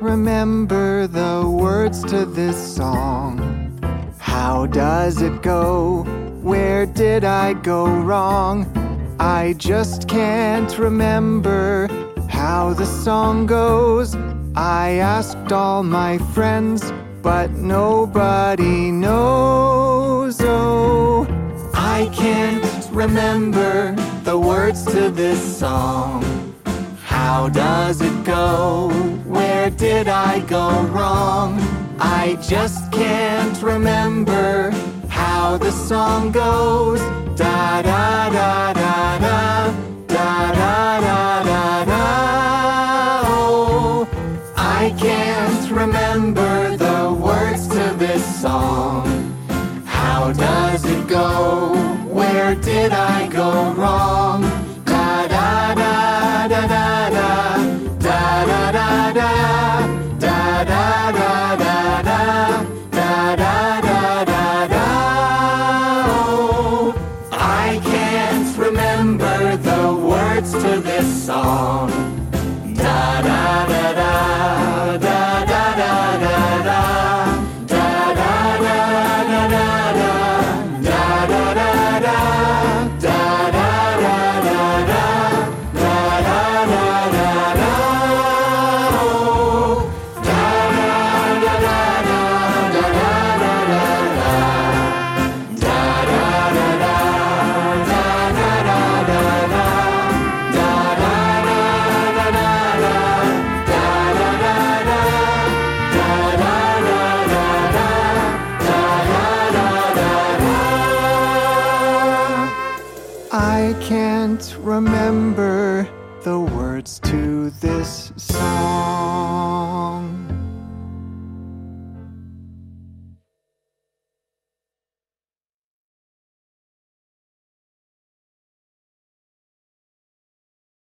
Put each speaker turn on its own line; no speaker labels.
remember the words to this song. How does it go? Where did I go wrong? I just can't remember how the song goes. I asked all my friends, but nobody knows. Oh, I can't remember the words to this song. How does it go? Where did I go wrong? I just can't remember how the song goes. Da da da da da da da da da da. Oh, I can't remember the words to this song. How does it go? Where did I go wrong? Remember the words to this song. I can't remember the words to this song.